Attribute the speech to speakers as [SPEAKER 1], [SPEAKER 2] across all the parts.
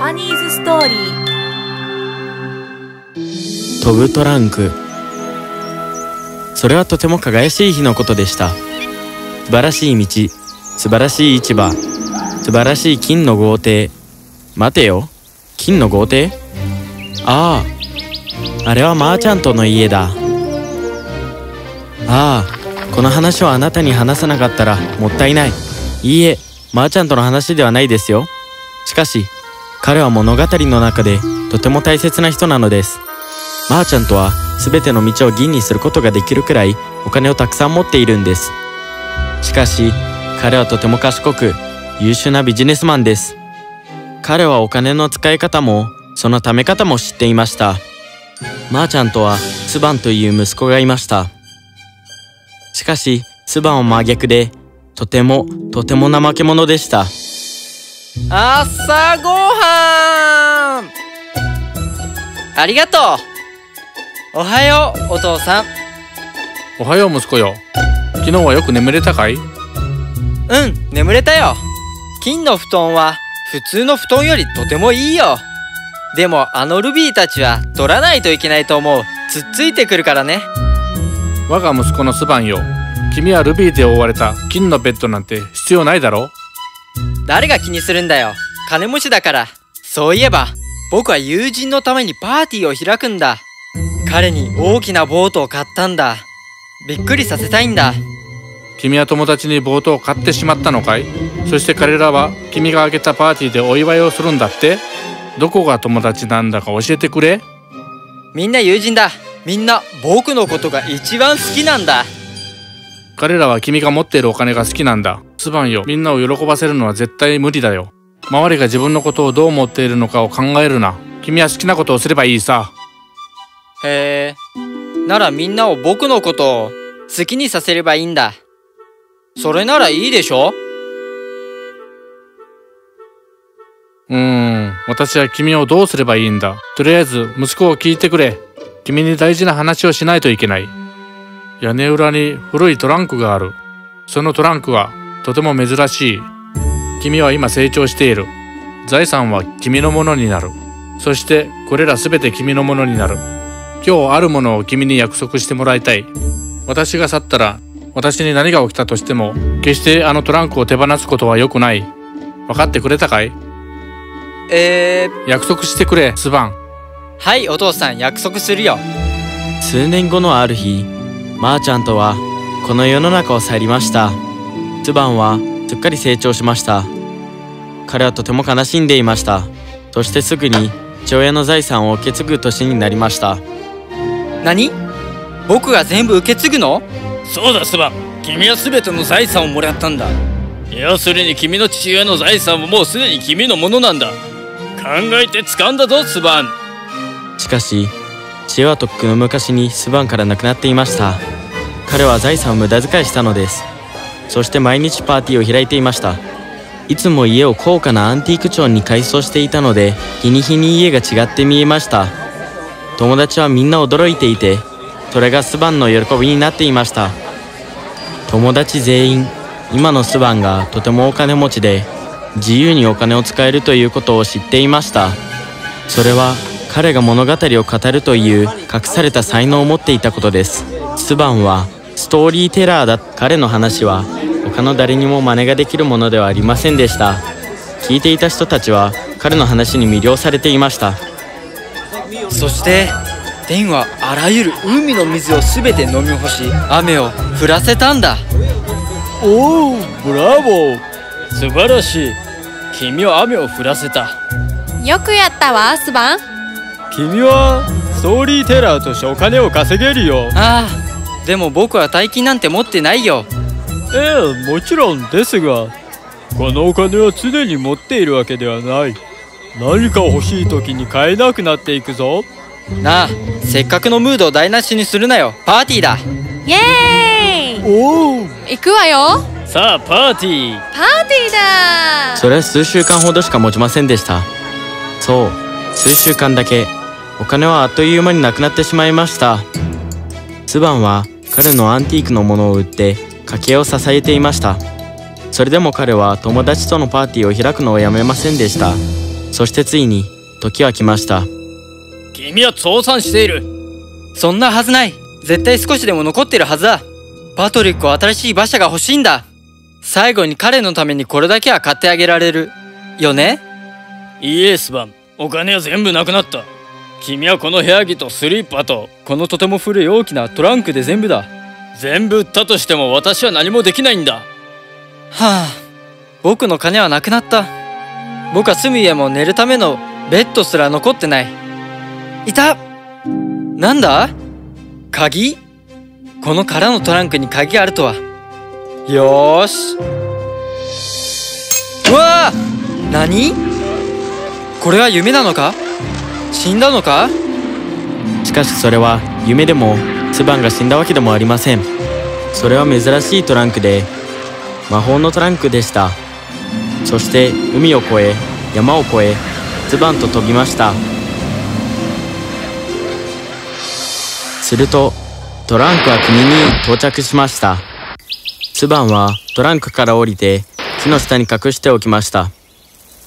[SPEAKER 1] パニーズストーリ
[SPEAKER 2] ー。飛ぶトランク。それはとても輝かしい日のことでした。素晴らしい道素晴らしい市場素晴らしい金の豪邸。待てよ。金の豪邸？ああ。あれはマーチャントの家だ。ああ。この話をあなたに話さなかったらもったいない。いいえマーチャントの話ではないですよ。しかし彼は物語の中でとても大切な人なのです。マーチャントは全ての道を銀にすることができるくらいお金をたくさん持っているんです。しかし彼はとても賢く優秀なビジネスマンです。彼はお金の使い方もその貯め方も知っていました。マーチャントはスバンという息子がいました。しかしスバンは真逆でとてもとても怠け者でした。
[SPEAKER 3] 朝ごはん。ありがとう。おはようお父さん。
[SPEAKER 4] おはよう息子よ。昨日はよく眠れたかい？
[SPEAKER 3] うん眠れたよ。金の布団は普通の布団よりとてもいいよ。でもあのルビーたちは取らないといけないと思う。つっついてくるからね。
[SPEAKER 4] 我が息子のスバンよ。君はルビーで覆われた金のベッドなんて必要ないだろ
[SPEAKER 3] 誰が気にするんだよ。金持ちだから。そういえば僕は友人のためにパーティーを開くんだ。彼に大きなボートを買ったんだ。びっくりさせたいんだ。
[SPEAKER 4] 君は友達にボートを買ってしまったのかい？そして彼らは君が挙げたパーティーでお祝いをするんだって？どこが友達なんだか教えてくれ。
[SPEAKER 3] みんな友人だ。みんな僕のことが一番好きなんだ。
[SPEAKER 4] 彼らは君が持っているお金が好きなんだスバンよ。みんなを喜ばせるのは絶対無理だよ。周りが自分のことをどう思っているのかを考えるな。君は好きなことをすればいいさ。
[SPEAKER 3] へえ。ならみんなを僕のことを好きにさせればいいんだ。それならいいでしょ？
[SPEAKER 4] うーん。私は君をどうすればいいんだ？とりあえず息子を聞いてくれ。君に大事な話をしないといけない。屋根裏に古いトランクがある。そのトランクはとても珍しい。君は今成長している。財産は君のものになる。そしてこれらすべて君のものになる。今日あるものを君に約束してもらいたい。私が去ったら私に何が起きたとしても決してあのトランクを手放すことは良くない。分かってくれたかい？
[SPEAKER 3] えー、
[SPEAKER 4] 約束してくれスバン。
[SPEAKER 3] はいお父さん約束するよ。
[SPEAKER 2] 数年後のある日マーチャントはこの世の中を去りましたツバンはすっかり成長しました。彼はとても悲しんでいました。そしてすぐに父親の財産を受け継ぐ年になりました。
[SPEAKER 3] 何？僕が全部受け継ぐの？
[SPEAKER 5] そうだスバ。ン君は全ての財産をもらったんだ。要するに君の父親の財産ももうすでに君のものなんだ。考えて掴んだぞスバン。
[SPEAKER 2] しかし父はとっくの昔にスバンから亡くなっていました。彼は財産を無駄遣いしたのですそして毎日パーティーを開いていました。いつも家を高価なアンティーク調に改装していたので日に日に家が違って見えました。友達はみんな驚いていてそれがスバンの喜びになっていました。友達全員今のスバンがとてもお金持ちで自由にお金を使えるということを知っていました。それは彼が物語を語るという隠された才能を持っていたことです。スバンはストーリーテラーだ彼の話は他の誰にも真似ができるものではありませんでした。聞いていた人たちは彼の話に魅了されていました。
[SPEAKER 3] そして天はあらゆる海の水を全て飲み干し雨を降らせたんだ。
[SPEAKER 5] おおブラボー。素晴らしい。君は雨を降らせた。
[SPEAKER 6] よくやったわスバン。
[SPEAKER 5] 君はストーリーテラーとしてお金を稼げるよ。
[SPEAKER 3] ああでも僕は大金なんて持ってないよ。
[SPEAKER 5] ええもちろんですがこのお金は常に持っているわけではない。何か欲しい時に買えなくなっていくぞ。
[SPEAKER 3] なあせっかくのムードを台無しにするなよ。パーティーだ。
[SPEAKER 6] イエーイ
[SPEAKER 5] おお
[SPEAKER 6] 行くわよ。
[SPEAKER 5] さあパーティー。
[SPEAKER 6] パーティーだ。
[SPEAKER 2] それは数週間ほどしか持ちませんでした。そう数週間だけ。お金はあっという間になくなってしまいましたツバンは彼のアンティークのものを売って家計を支えていました。それでも彼は友達とのパーティーを開くのをやめませんでした。そしてついに時は来ました。
[SPEAKER 5] 君は増産している。
[SPEAKER 3] そんなはずない。絶対少しでも残ってるはずだ。パトリックは新しい馬車が欲しいんだ。最後に彼のためにこれだけは買ってあげられる。よね？
[SPEAKER 5] イエスバン。お金は全部なくなった君はこの部屋着とスリッパと
[SPEAKER 3] このとても古い大きなトランクで全部だ。は
[SPEAKER 5] 全部売ったとしても私は何もできないんだ。
[SPEAKER 3] あ僕の金はなくなった。僕は住む家も寝るためのベッドすら残ってない。いた。なんだ？鍵？この空のトランクに鍵があるとは。よーし。うわあ何？これは夢なのか？死んだのか？
[SPEAKER 2] しかしそれは夢でもツバンが死んだわけでもありません。それは珍しいトランクで魔法のトランクでした。そして海を越え山を越えツバンと飛びました。するとトランクは国に到着しました。ツバンはトランクから降りて木の下に隠しておきました。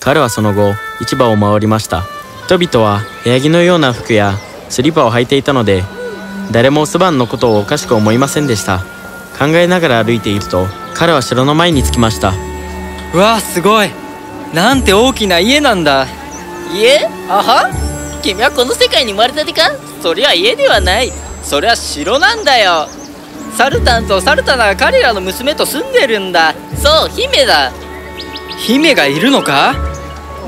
[SPEAKER 2] 彼はその後市場を回りました。人々は部屋着のような服やスリッパを履いていたので誰もスバンのことをおかしく思いませんでした。考えながら歩いていると彼は城の前に着きました。
[SPEAKER 3] うわあすごい。なんて大きな家なんだ。
[SPEAKER 1] 家？あは？君はこの世界に生まれたてか？そりゃ家ではない。それは城なんだよ。サルタンとサルタナが彼らの娘と住んでるんだ。そう姫だ。
[SPEAKER 3] 姫がいるのか？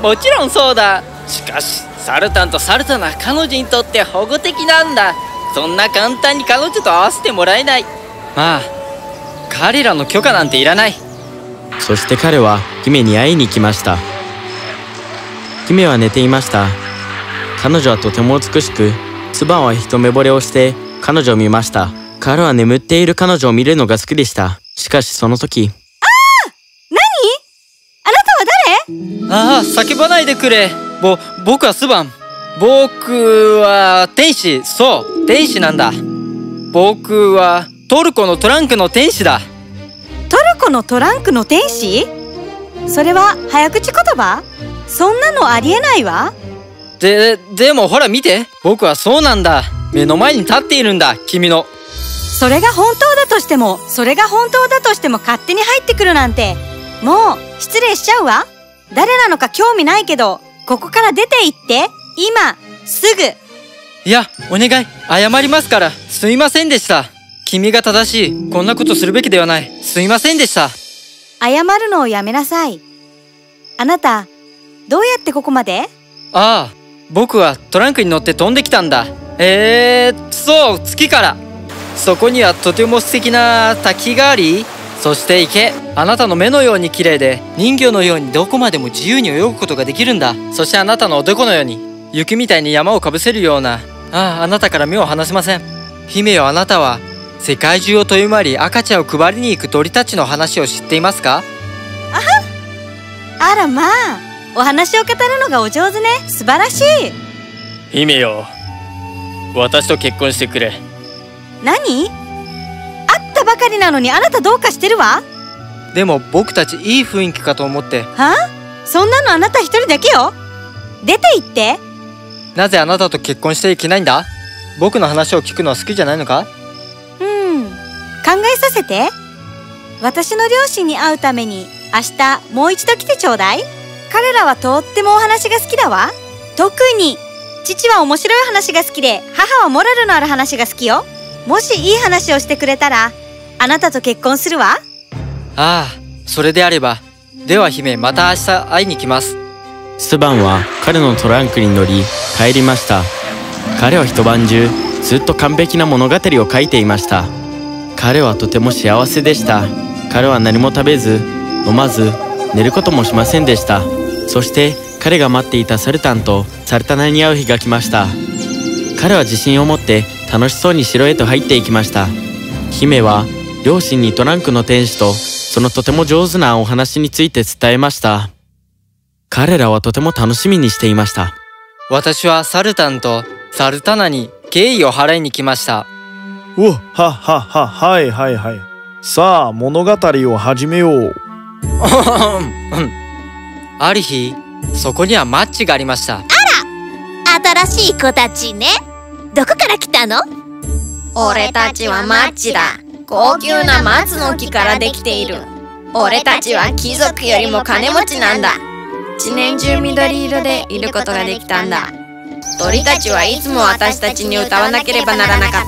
[SPEAKER 1] もちろんそうだしかしサルタンとサルタナは彼女にとって保護的なんだ。そんな簡単に彼女と会わせてもらえない。
[SPEAKER 3] まあ彼らの許可なんていらない。
[SPEAKER 2] そして彼は姫に会いに来ました。姫は寝ていました。彼女はとても美しくツバンは一目惚れをして彼女を見ました。彼は眠っている彼女を見るのが好きでした。しかしその時
[SPEAKER 3] ああ叫ばないでくれぼ僕はスバン。僕は天使。そう。天使なんだ。僕はトルコのトランクの天使だ。
[SPEAKER 7] トルコのトランクの天使？それは早口言葉？そんなのありえないわ。
[SPEAKER 3] ででもほら見て。僕はそうなんだ。目の前に立っているんだ。君の。
[SPEAKER 7] それが本当だとしてもそれが本当だとしても勝手に入ってくるなんて。もう失礼しちゃうわ。誰なのか興味ないけどここから出て行って今すぐ。
[SPEAKER 3] いやお願い。謝りますから。すいませんでした。君が正しい。こんなことするべきではない。すいませんでした。
[SPEAKER 7] 謝るのをやめなさい。あなたどうやってここまで？
[SPEAKER 3] ああ僕はトランクに乗って飛んできたんだ。えー、そう月から。そこにはとても素敵な滝がありそして池あなたの目のように綺麗で人魚のようにどこまでも自由に泳ぐことができるんだ。そしてあなたの男のように雪みたいに山をかぶせるような。あああなたから目を離せません。姫よあなたは世界中を飛び回り赤ちゃんを配りに行く鳥たちの話を知っていますか？
[SPEAKER 7] あらまあお話を語るのがお上手ね。素晴らしい。
[SPEAKER 5] 姫よ私と結婚してくれ。
[SPEAKER 7] 何？ばかりなのにあなたどうかしてるわ？
[SPEAKER 3] でも僕たちいい雰囲気かと思って。
[SPEAKER 7] は？そんなのあなた一人だけよ？出て行って。
[SPEAKER 3] なぜあなたと結婚していけないんだ？僕の話を聞くのは好きじゃないのか？
[SPEAKER 7] うん。考えさせて。私の両親に会うために明日もう一度来てちょうだい。彼らはとってもお話が好きだわ。特に父は面白い話が好きで母はモラルのある話が好きよ。もしいい話をしてくれたらあなたと結婚するわ。
[SPEAKER 3] ああそれであれば。では姫また明日会いに来ます。
[SPEAKER 2] スバンは彼のトランクに乗り帰りました。彼は一晩中ずっと完璧な物語を書いていました。彼はとても幸せでした。彼は何も食べず飲まず寝ることもしませんでした。そして彼が待っていたサルタンとサルタナに会う日が来ました。彼は自信を持って楽しそうに城へと入っていきました。姫は両親にトランクの天使とそのとても上手なお話について伝えました。彼らはとても楽しみにしていました。
[SPEAKER 3] 私はサルタンとサルタナに敬意を払いに来ました。
[SPEAKER 8] おははははいはいはい。さあ物語を始めよう。
[SPEAKER 3] ある日そこにはマッチがありました。
[SPEAKER 9] 新しい子たちね。どこから来たの？
[SPEAKER 6] 俺たちはマッチだ高級な松の木からできている。俺たちは貴族よりも金持ちなんだ。一年中緑色でいることができたんだ。鳥たちはいつも私たちに歌わなければならなかっ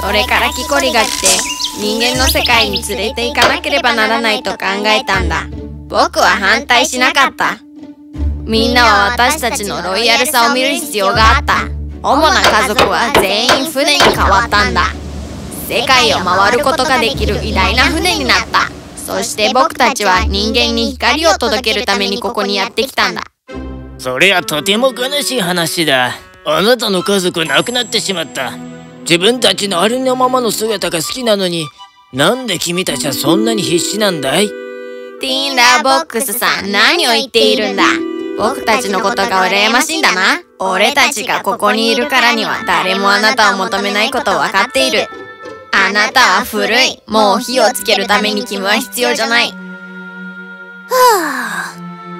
[SPEAKER 6] た。それからキコリが来て人間の世界に連れて行かなければならないと考えたんだ。僕は反対しなかった。みんなは私たちのロイヤルさを見る必要があった。主な家族は全員船に変わったんだ。世界を回ることができる偉大な船になった。そして僕たちは人間に光を届けるためにここにやってきたんだ。
[SPEAKER 5] それはとても悲しい話だ。あなたの家族亡くなってしまった。自分たちのありのままの姿が好きなのになんで君たちはそんなに必死なんだい？
[SPEAKER 6] ティンダーボックスさん何を言っているんだ？僕たちのことが羨ましいんだな。俺たちがここにいるからには誰もあなたを求めないことを分かっているあなたは古い。もう火をつけるために君は必要じゃない。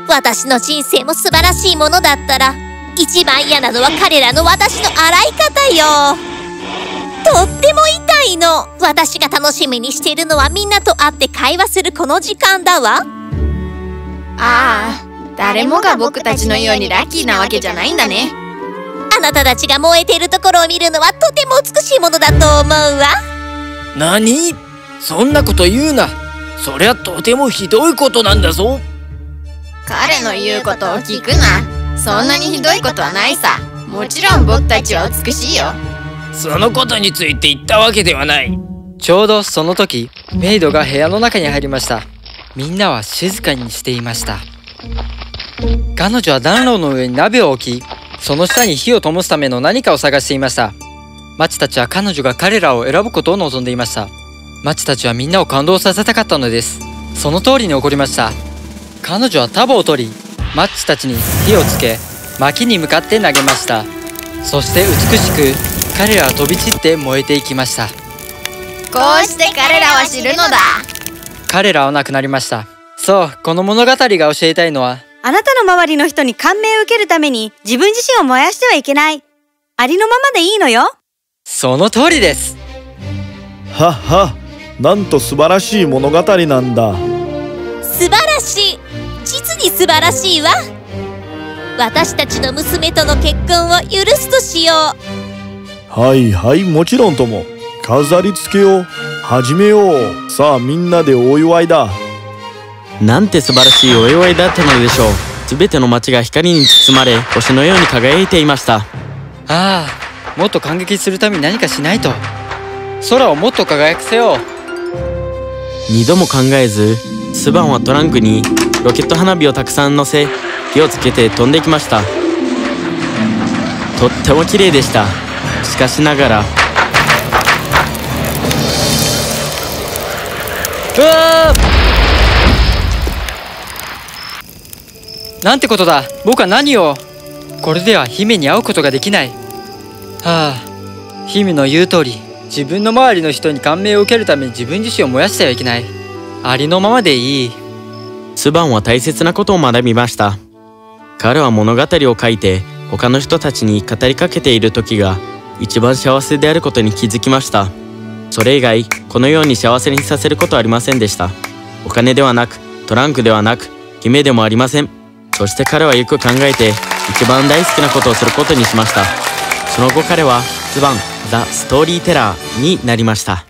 [SPEAKER 9] 私の人生も素晴らしいものだったら一番嫌なのは彼らの私の洗い方よ。とっても痛いの。私が楽しみにしているのはみんなと会って会話するこの時間だわ。
[SPEAKER 6] ああ。誰もが僕たちのようにラッキーなわけじゃないんだね。
[SPEAKER 9] あなたたちが燃えているところを見るのはとても美しいものだと思うわ
[SPEAKER 5] 何？そんなこと言うな。そりゃとてもひどいことなんだぞ。
[SPEAKER 6] 彼の言うことを聞くな。そんなにひどいことはないさ。もちろん僕たちは美しいよ。
[SPEAKER 5] そのことについて言ったわけではない。
[SPEAKER 3] ちょうどその時メイドが部屋の中に入りました。みんなは静かにしていました。彼女は暖炉の上に鍋を置きその下に火を灯すための何かを探していましたマチたちは彼女が彼らを選ぶことを望んでいました。マチたちはみんなを感動させたかったのです。その通りに起こりました。彼女は束を取りマッチたちに火をつけ薪に向かって投げました。そして美しく彼らは飛び散って燃えていきました。
[SPEAKER 6] こうして彼らは知るのだ。
[SPEAKER 3] 彼らは亡くなりました。そうこの物語が教えたいのは
[SPEAKER 7] あなたの周りの人に感銘を受けるために自分自身を燃やしてはいけない。ありのままでいいのよ。
[SPEAKER 3] その通りです。
[SPEAKER 8] はっはなんと素晴らしい物語なんだ。
[SPEAKER 9] 素晴らしい。実に素晴らしいわ。私たちの娘との結婚を許すとしよう。
[SPEAKER 8] はいはいもちろんとも。飾り付けを始めよう。さあみんなでお祝いだ。
[SPEAKER 2] なんて素晴らしいお祝いだったのでしょう。全ての街が光に包まれ星のように輝いていました。
[SPEAKER 3] ああもっと感激するために何かしないと。空をもっと輝かせよう。
[SPEAKER 2] 二度も考えずスバンはトランクにロケット花火をたくさん乗せ火をつけて飛んできました。とっても綺麗でした。しかしながら。
[SPEAKER 3] うわー！なんてことだ。僕は何を？これでは姫に会うことができないはあ姫の言う通り自分の周りの人に感銘を受けるために自分自身を燃やしてはいけない。ありのままでいい。
[SPEAKER 2] スバンは大切なことを学びました。彼は物語を書いて他の人たちに語りかけている時が一番幸せであることに気づきました。それ以外このように幸せにさせることはありませんでした。お金ではなくトランクではなく夢でもありません。そして彼はよく考えて一番大好きなことをすることにしました。その後彼はスバンザ・ストーリーテラーになりました。